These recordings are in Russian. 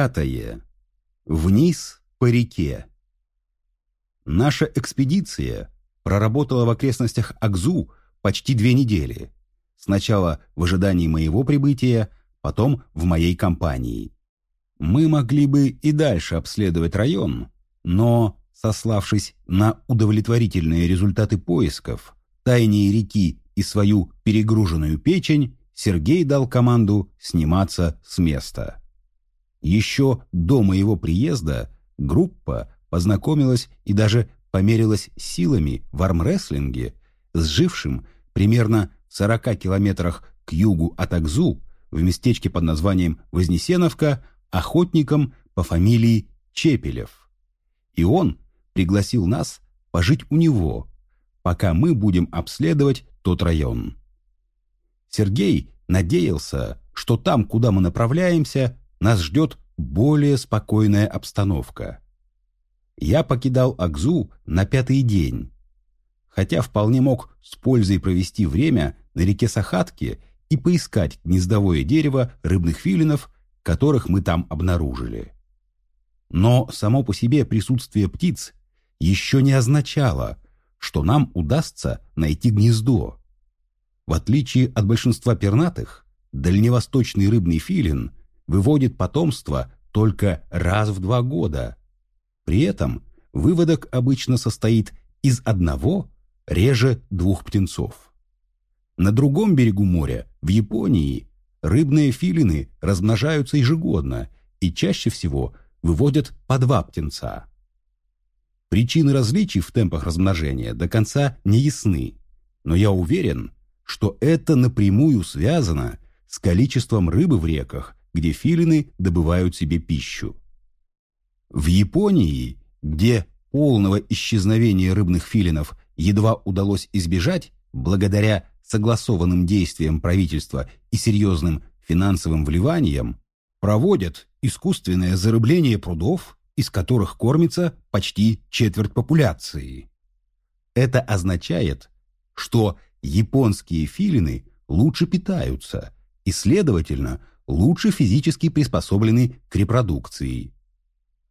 Пятое. Вниз по реке. Наша экспедиция проработала в окрестностях Акзу почти две недели. Сначала в ожидании моего прибытия, потом в моей компании. Мы могли бы и дальше обследовать район, но, сославшись на удовлетворительные результаты поисков, тайние реки и свою перегруженную печень, Сергей дал команду сниматься с места. Еще до моего приезда группа познакомилась и даже померилась силами в армрестлинге с жившим примерно в 40 километрах к югу от Акзу в местечке под названием Вознесеновка охотником по фамилии Чепелев. И он пригласил нас пожить у него, пока мы будем обследовать тот район. Сергей надеялся, что там, куда мы направляемся, нас ждет более спокойная обстановка. Я покидал Акзу на пятый день, хотя вполне мог с пользой провести время на реке Сахатке и поискать гнездовое дерево рыбных филинов, которых мы там обнаружили. Но само по себе присутствие птиц еще не означало, что нам удастся найти гнездо. В отличие от большинства пернатых, дальневосточный рыбный филин выводит потомство только раз в два года. При этом выводок обычно состоит из одного, реже двух птенцов. На другом берегу моря, в Японии, рыбные филины размножаются ежегодно и чаще всего выводят по два птенца. Причины различий в темпах размножения до конца не ясны, но я уверен, что это напрямую связано с количеством рыбы в реках, где филины добывают себе пищу. В Японии, где полного исчезновения рыбных филинов едва удалось избежать благодаря согласованным действиям правительства и серьезным финансовым вливаниям, проводят искусственное зарыбление прудов, из которых кормится почти четверть популяции. Это означает, что японские филины лучше питаются и, следовательно, лучше физически приспособлены к репродукции.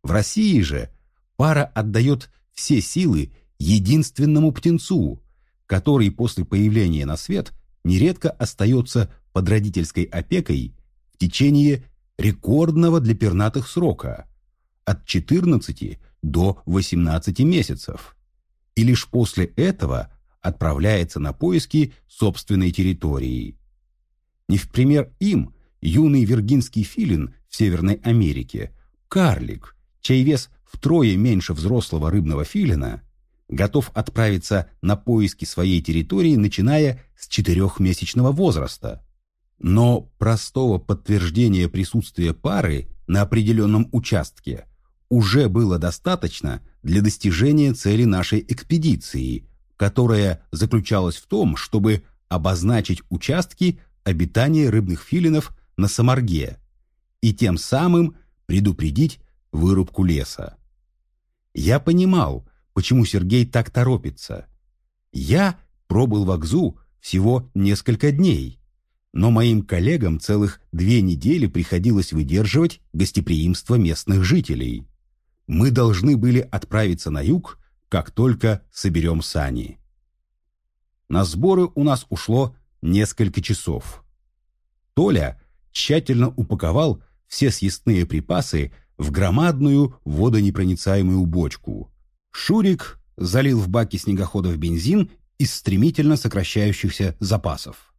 В России же пара отдает все силы единственному птенцу, который после появления на свет нередко остается под родительской опекой в течение рекордного для пернатых срока от 14 до 18 месяцев, и лишь после этого отправляется на поиски собственной территории. Не в пример им юный виргинский филин в Северной Америке, карлик, чей вес втрое меньше взрослого рыбного филина, готов отправиться на поиски своей территории, начиная с четырехмесячного возраста. Но простого подтверждения присутствия пары на определенном участке уже было достаточно для достижения цели нашей экспедиции, которая заключалась в том, чтобы обозначить участки обитания рыбных филинов на Самарге и тем самым предупредить вырубку леса. Я понимал, почему Сергей так торопится. Я пробыл в Акзу всего несколько дней, но моим коллегам целых две недели приходилось выдерживать гостеприимство местных жителей. Мы должны были отправиться на юг как только соберем сани. На сборы у нас ушло несколько часов. Толя тщательно упаковал все съестные припасы в громадную водонепроницаемую бочку. Шурик залил в баки снегоходов бензин из стремительно сокращающихся запасов.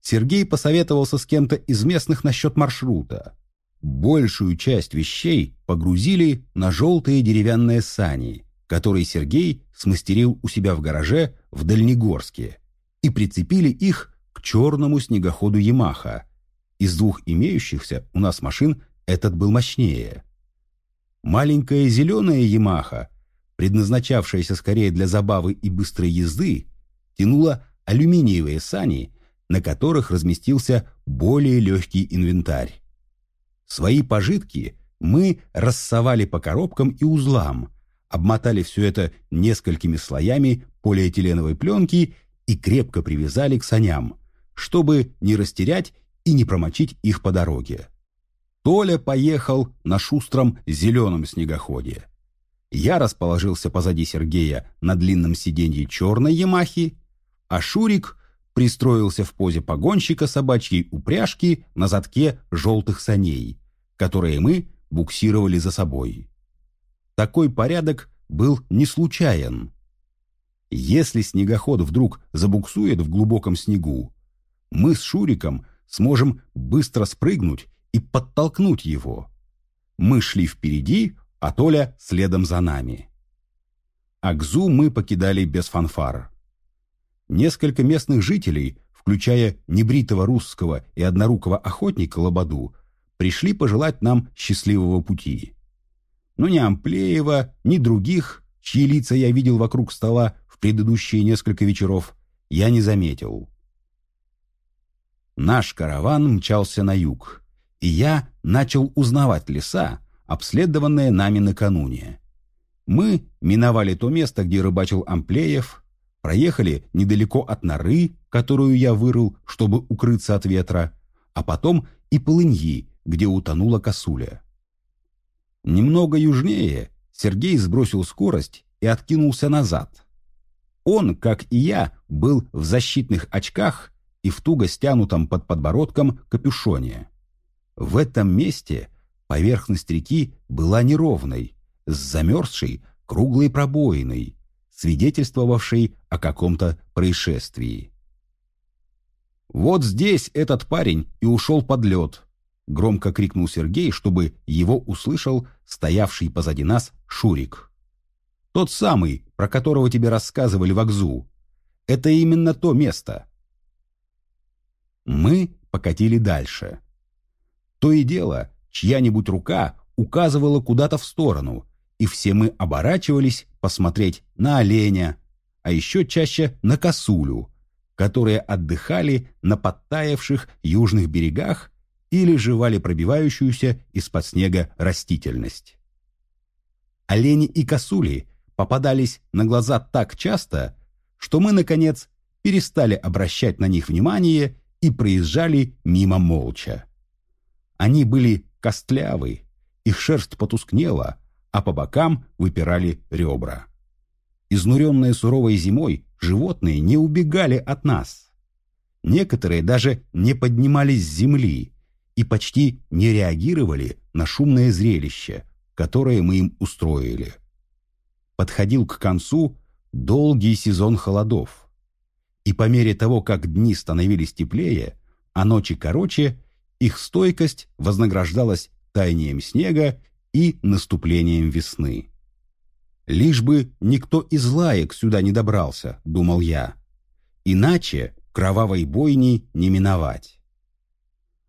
Сергей посоветовался с кем-то из местных насчет маршрута. Большую часть вещей погрузили на желтые деревянные сани, который Сергей смастерил у себя в гараже в Дальнегорске, и прицепили их к черному снегоходу «Ямаха». Из двух имеющихся у нас машин этот был мощнее. Маленькая зеленая «Ямаха», предназначавшаяся скорее для забавы и быстрой езды, тянула алюминиевые сани, на которых разместился более легкий инвентарь. Свои пожитки мы рассовали по коробкам и узлам, обмотали все это несколькими слоями полиэтиленовой пленки и крепко привязали к саням, чтобы не растерять и не промочить их по дороге. Толя поехал на шустром зеленом снегоходе. Я расположился позади Сергея на длинном сиденье черной Ямахи, а Шурик пристроился в позе погонщика собачьей упряжки на задке желтых саней, которые мы буксировали за собой. Такой порядок был не случайен. Если снегоход вдруг забуксует в глубоком снегу, мы с Шуриком сможем быстро спрыгнуть и подтолкнуть его. Мы шли впереди, а Толя следом за нами. Акзу мы покидали без фанфар. Несколько местных жителей, включая небритого русского и однорукого охотника Лободу, пришли пожелать нам счастливого пути. Но ни Амплеева, ни других, чьи лица я видел вокруг стола в предыдущие несколько вечеров, я не заметил. Наш караван мчался на юг, и я начал узнавать леса, обследованные нами накануне. Мы миновали то место, где рыбачил Амплеев, проехали недалеко от норы, которую я вырыл, чтобы укрыться от ветра, а потом и полыньи, где утонула косуля. Немного южнее Сергей сбросил скорость и откинулся назад. Он, как и я, был в защитных очках и в туго стянутом под подбородком капюшоне. В этом месте поверхность реки была неровной, с замерзшей круглой пробоиной, свидетельствовавшей о каком-то происшествии. «Вот здесь этот парень и ушел под лед», — громко крикнул Сергей, чтобы его услышал стоявший позади нас Шурик. «Тот самый, про которого тебе рассказывали в Акзу. Это именно то место». Мы покатили дальше. То и дело, чья-нибудь рука указывала куда-то в сторону, и все мы оборачивались посмотреть на оленя, а еще чаще на косулю, которые отдыхали на подтаявших южных берегах или жевали пробивающуюся из-под снега растительность. Олени и косули попадались на глаза так часто, что мы, наконец, перестали обращать на них внимание и проезжали мимо молча. Они были костлявы, их шерсть потускнела, а по бокам выпирали ребра. Изнуренные суровой зимой, животные не убегали от нас. Некоторые даже не поднимались с земли, и почти не реагировали на шумное зрелище, которое мы им устроили. Подходил к концу долгий сезон холодов. И по мере того, как дни становились теплее, а ночи короче, их стойкость вознаграждалась таянием снега и наступлением весны. «Лишь бы никто из лаек сюда не добрался», — думал я. «Иначе кровавой бойни не миновать».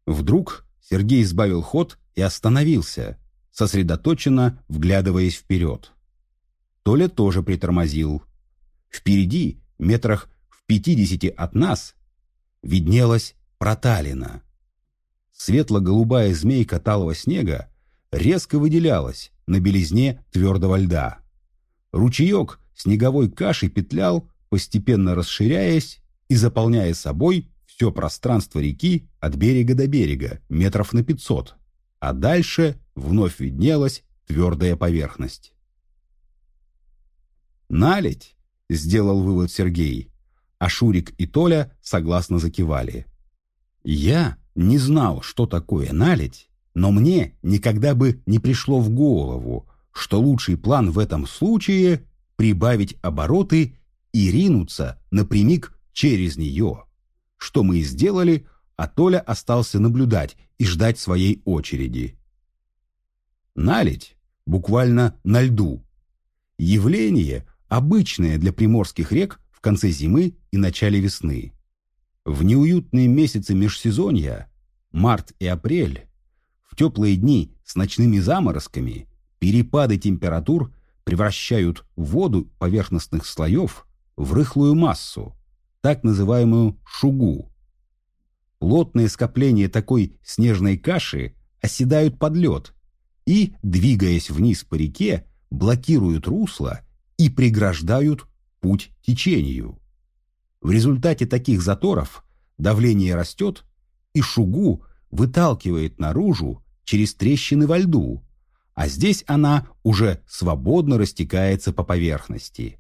Вдруг Сергей сбавил ход и остановился, сосредоточенно вглядываясь вперед. Толя тоже притормозил. Впереди, метрах в пятидесяти от нас, виднелась проталина. Светло-голубая змейка талого снега резко выделялась на белизне твердого льда. Ручеек снеговой кашей петлял, постепенно расширяясь и заполняя собой все пространство реки от берега до берега, метров на пятьсот, а дальше вновь виднелась твердая поверхность. «Наледь!» — сделал вывод Сергей, а Шурик и Толя согласно закивали. «Я не знал, что такое наледь, но мне никогда бы не пришло в голову, что лучший план в этом случае — прибавить обороты и ринуться напрямик через нее что мы и сделали, а Толя остался наблюдать и ждать своей очереди. Наледь буквально на льду. Явление, обычное для приморских рек конце зимы и начале весны. В неуютные месяцы межсезонья, март и апрель, в теплые дни с ночными заморозками, перепады температур превращают воду поверхностных слоев в рыхлую массу, так называемую шугу. Плотные скопления такой снежной каши оседают под лед и, двигаясь вниз по реке, блокируют русло и преграждают путь течению. В результате таких заторов давление растет, и шугу выталкивает наружу через трещины во льду, а здесь она уже свободно растекается по поверхности.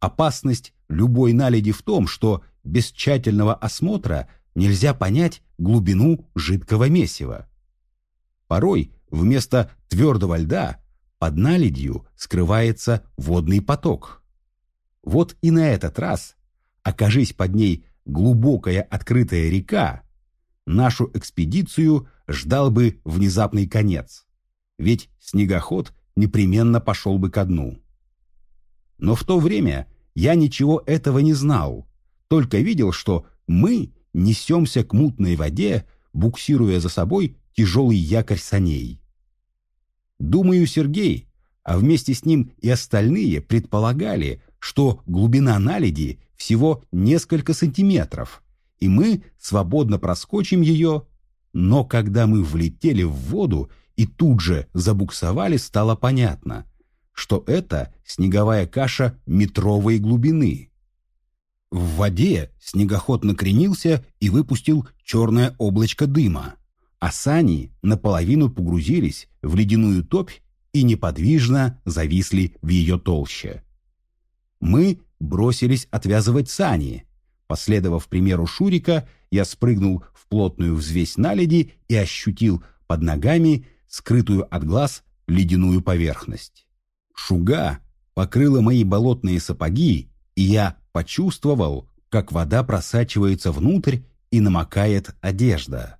Опасность любой наледи в том, что без тщательного осмотра нельзя понять глубину жидкого месива. Порой вместо твердого льда под наледью скрывается водный поток. Вот и на этот раз, окажись под ней глубокая открытая река, нашу экспедицию ждал бы внезапный конец, ведь снегоход непременно пошел бы ко дну. Но в то время я ничего этого не знал, только видел, что мы несемся к мутной воде, буксируя за собой тяжелый якорь саней. Думаю, Сергей, а вместе с ним и остальные предполагали, что глубина наледи всего несколько сантиметров, и мы свободно проскочим ее, но когда мы влетели в воду и тут же забуксовали, стало понятно, что это снеговая каша метровой глубины. В воде снегоход накренился и выпустил черное облачко дыма, а сани наполовину погрузились в ледяную топь и неподвижно зависли в ее толще. Мы бросились отвязывать сани. Последовав примеру Шурика, я спрыгнул в плотную взвесь наледи и ощутил под ногами скрытую от глаз ледяную поверхность. Шуга покрыла мои болотные сапоги, и я почувствовал, как вода просачивается внутрь и намокает одежда.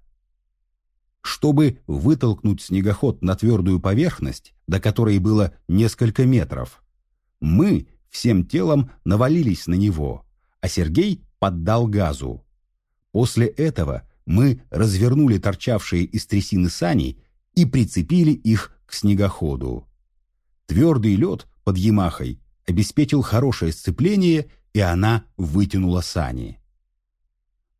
Чтобы вытолкнуть снегоход на твердую поверхность, до которой было несколько метров, мы всем телом навалились на него, а Сергей поддал газу. После этого мы развернули торчавшие из трясины сани и прицепили их к снегоходу. Твердый лед под Ямахой обеспечил хорошее сцепление, и она вытянула сани.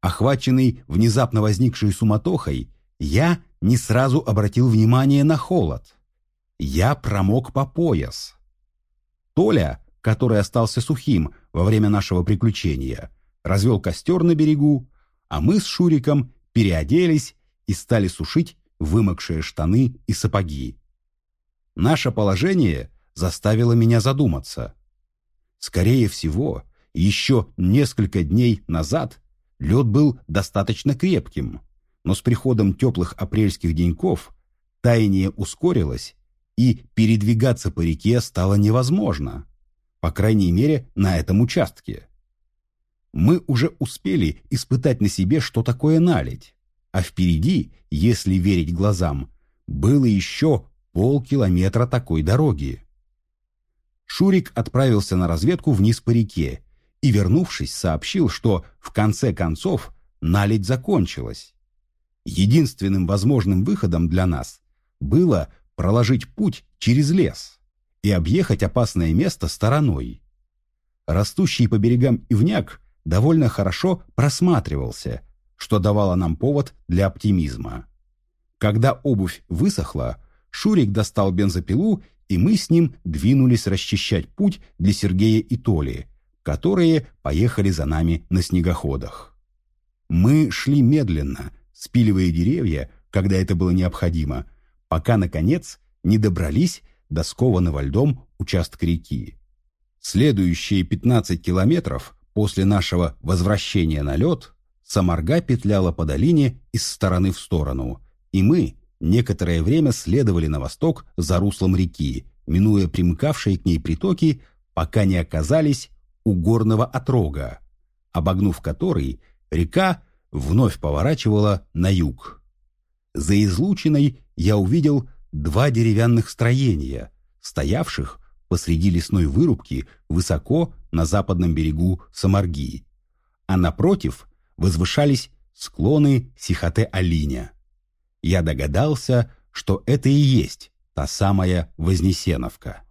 Охваченный внезапно возникшей суматохой, я не сразу обратил внимание на холод. Я промок по пояс. Толя, который остался сухим во время нашего приключения, развел костер на берегу, а мы с Шуриком переоделись и стали сушить вымокшие штаны и сапоги. Наше положение заставило меня задуматься. Скорее всего, еще несколько дней назад лед был достаточно крепким, но с приходом теплых апрельских деньков таяние ускорилось, и передвигаться по реке стало невозможно, по крайней мере, на этом участке. Мы уже успели испытать на себе, что такое наледь, а впереди, если верить глазам, было еще полкилометра такой дороги. Шурик отправился на разведку вниз по реке и, вернувшись, сообщил, что в конце концов наледь закончилась. Единственным возможным выходом для нас было проложить путь через лес и объехать опасное место стороной. Растущий по берегам ивняк довольно хорошо просматривался, что давало нам повод для оптимизма. Когда обувь высохла, Шурик достал бензопилу, и мы с ним двинулись расчищать путь для Сергея и Толи, которые поехали за нами на снегоходах. Мы шли медленно, спиливая деревья, когда это было необходимо, пока, наконец, не добрались до скованного льдом участка реки. Следующие 15 километров после нашего возвращения на лед Самарга петляла по долине из стороны в сторону, и мы некоторое время следовали на восток за руслом реки, минуя примыкавшие к ней притоки, пока не оказались у горного отрога, обогнув который, река вновь поворачивала на юг. За излучиной я увидел два деревянных строения, стоявших посреди лесной вырубки высоко на западном берегу Самарги, а напротив возвышались склоны Сихоте-Алиня я догадался, что это и есть та самая Вознесеновка.